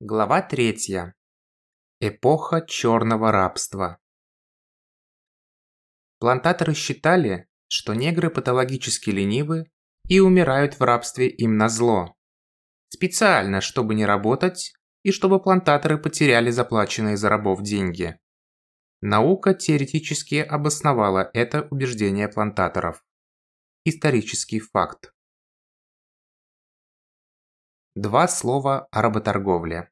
Глава третья. Эпоха черного рабства. Плантаторы считали, что негры патологически ленивы и умирают в рабстве им на зло. Специально, чтобы не работать и чтобы плантаторы потеряли заплаченные за рабов деньги. Наука теоретически обосновала это убеждение плантаторов. Исторический факт. Два слова о работорговле.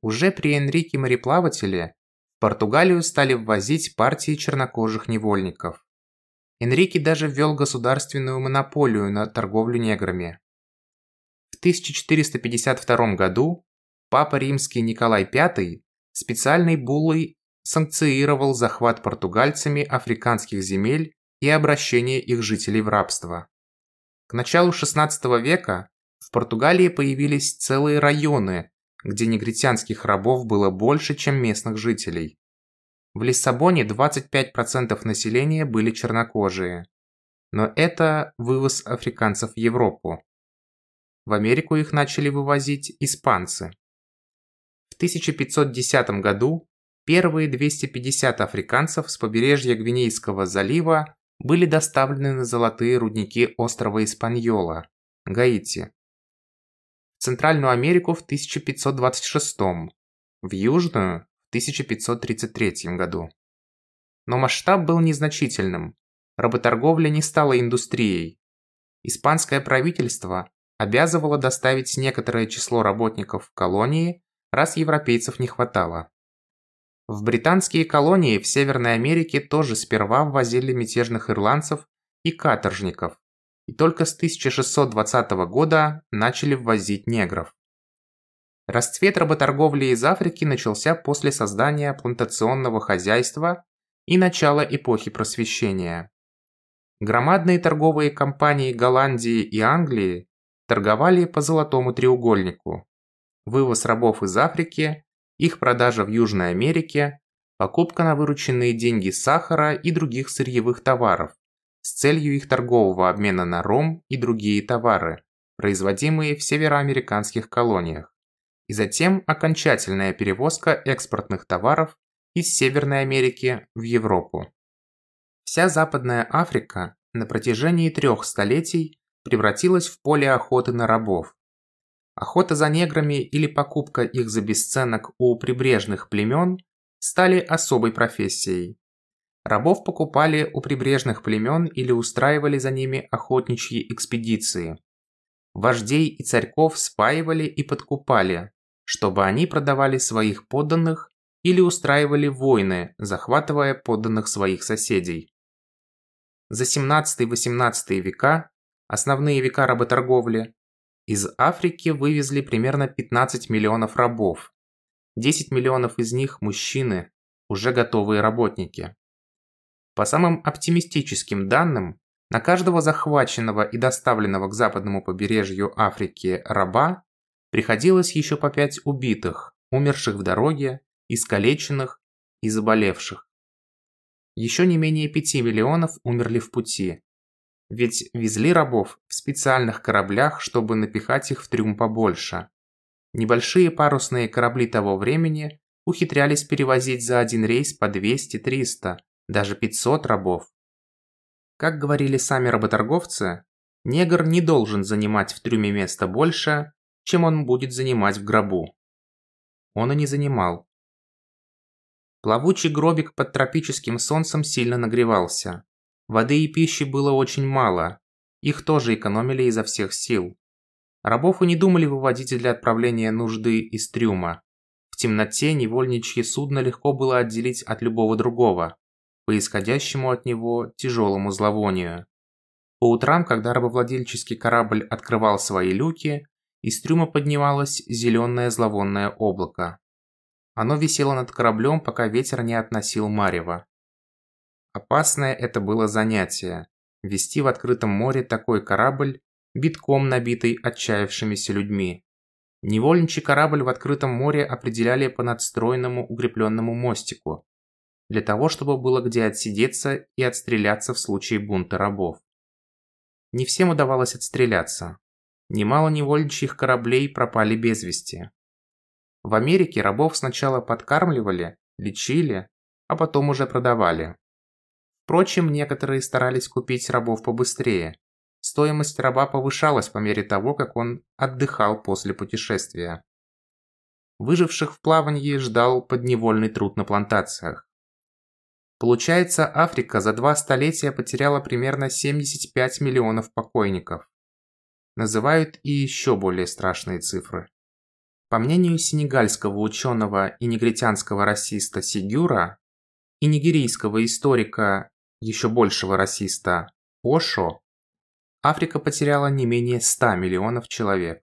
Уже при Энрике мореплавателе в Португалию стали ввозить партии чернокожих невольников. Энрике даже ввел государственную монополию на торговлю неграми. В 1452 году Папа Римский Николай V специальной буллой санкционировал захват португальцами африканских земель и обращение их жителей в рабство. К началу XVI века в Португалии появились целые районы, где негритянских рабов было больше, чем местных жителей. В Лиссабоне 25% населения были чернокожие. Но это вывоз африканцев в Европу. В Америку их начали вывозить испанцы. В 1510 году первые 250 африканцев с побережья Гвинейского залива были доставлены на золотые рудники острова Испаньола, Гаити. Центральную Америку в 1526, в Южную в 1533 году. Но масштаб был незначительным. Работорговля не стала индустрией. Испанское правительство обязывало доставить некоторое число работников в колонии, раз европейцев не хватало. В британские колонии в Северной Америке тоже сперва ввозили мятежных ирландцев и каторжников, и только с 1620 года начали ввозить негров. Расцвет работорговли из Африки начался после создания плантационного хозяйства и начала эпохи просвещения. Громадные торговые компании Голландии и Англии торговали по золотому треугольнику. Вывоз рабов из Африки, их продажа в Южной Америке, покупка на вырученные деньги сахара и других сырьевых товаров, с целью их торгового обмена на ром и другие товары, производимые в североамериканских колониях, и затем окончательная перевозка экспортных товаров из Северной Америки в Европу. Вся Западная Африка на протяжении трех столетий превратилась в поле охоты на рабов. Охота за неграми или покупка их за бесценок у прибрежных племен стали особой профессией. Рабов покупали у прибрежных племен или устраивали за ними охотничьи экспедиции. Вождей и царьков спаивали и подкупали, чтобы они продавали своих подданных или устраивали войны, захватывая подданных своих соседей. За 17-18 века, основные века работорговли, из Африки вывезли примерно 15 миллионов рабов. 10 миллионов из них – мужчины, уже готовые работники. По самым оптимистическим данным, на каждого захваченного и доставленного к западному побережью Африки раба приходилось еще пять убитых, умерших в дороге, искалеченных и заболевших. Еще не менее 5 миллионов умерли в пути. Ведь везли рабов в специальных кораблях, чтобы напихать их в трюм побольше. Небольшие парусные корабли того времени ухитрялись перевозить за один рейс по 200-300, даже 500 рабов. Как говорили сами работорговцы, негр не должен занимать в трюме места больше, чем он будет занимать в гробу. Он и не занимал. Плавучий гробик под тропическим солнцем сильно нагревался. Воды и пищи было очень мало, их тоже экономили изо всех сил. Рабов и не думали выводить для отправления нужды из трюма. В темноте невольничье судно легко было отделить от любого другого по исходящему от него тяжелому зловонию. По утрам, когда рабовладельческий корабль открывал свои люки, из трюма поднималось зеленое зловонное облако. Оно висело над кораблем, пока ветер не относил марево. Опасное это было занятие – вести в открытом море такой корабль, битком набитый отчаявшимися людьми. Невольничий корабль в открытом море определяли по надстроенному укрепленному мостику, для того, чтобы было где отсидеться и отстреляться в случае бунта рабов. Не всем удавалось отстреляться. Немало невольничьих кораблей пропали без вести. В Америке рабов сначала подкармливали, лечили, а потом уже продавали. Впрочем, некоторые старались купить рабов побыстрее. Стоимость раба повышалась по мере того, как он отдыхал после путешествия. Выживших в плавании ждал подневольный труд на плантациях. Получается, Африка за два столетия потеряла примерно 75 миллионов покойников. Называют и еще более страшные цифры. По мнению сенегальского ученого и негритянского расиста Сигюра и нигерийского историка еще большего расиста Ошо, Африка потеряла не менее 100 миллионов человек.